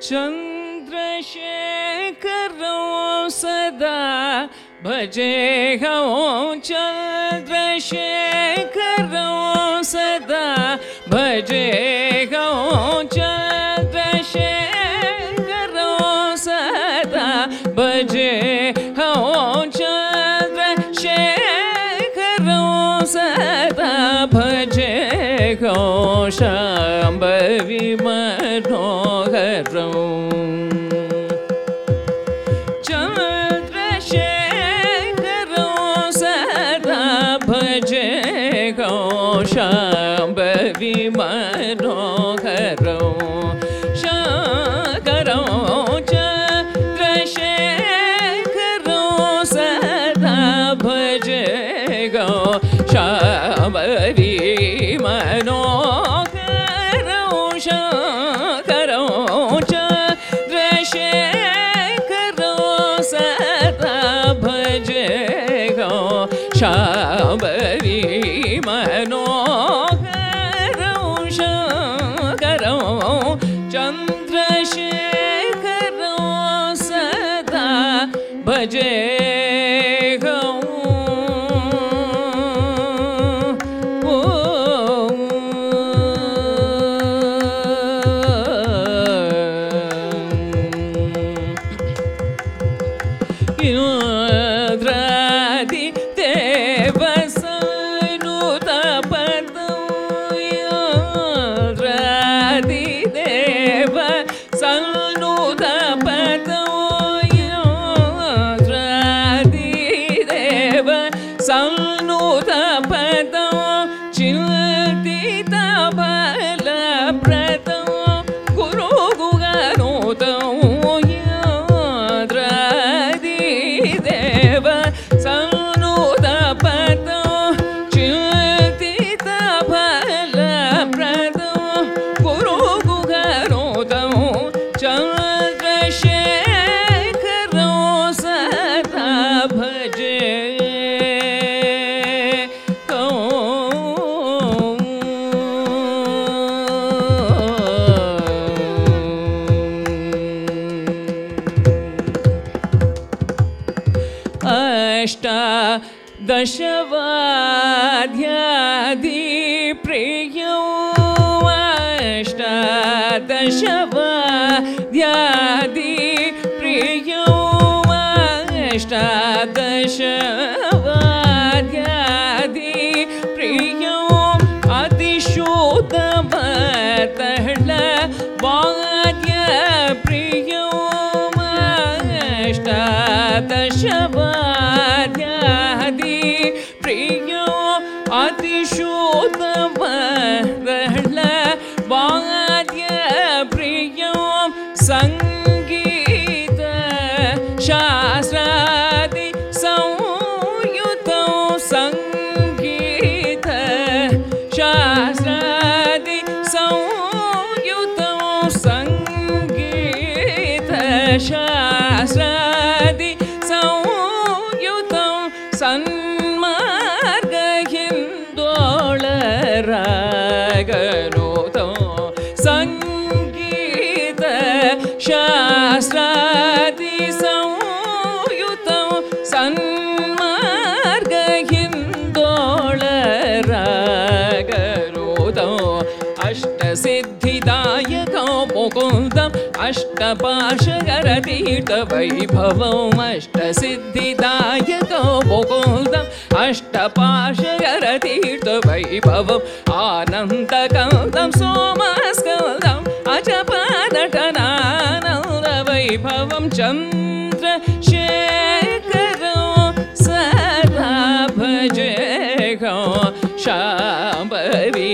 चन्द्रशेखरो सदा भजे हो चन्द्रशेखरो सदा भजे हो चन्द्रशेखरो सदा भजे शाम्बवि मनोहरौ। चन्द्रशेखरो सदा भजे गो शाम्बवि मनोहरौ शङ्करौ चन्द्रशेखरो सदा भजे गो tampadão दशवाद्यादि प्रियौ अष्टा दशवाद्यादि प्रियौ अष्टा अष्टादशवाद्यादि प्रियो अतिशोतमरळ वाद्य प्रियो सङ्गीत शास्त्रादि संयुतौ सङ्गीत शास्त्रादि संयुतौ सङ्गीत शास्त्रादि संयुतौ सन्मार्गहिन्दोळरागनुतौ सङ्गीत शास्त्रादि संयुतौ सन्मार्गहिन्दोळरागनुतौ अष्टसिद्धिदायकौ मुकुन्दम् अष्टपाशकरतीर्थवैभवम् अष्टसिद्धिदायकौ मुकुन्दम् अष्टपाशकरतीर्थवैभवम् आनन्दकन्दं सोमस्कन्दम् अजपदटनानन्दवैभवं चन्द्रशेखरो सदा भजे गो शाम्बवी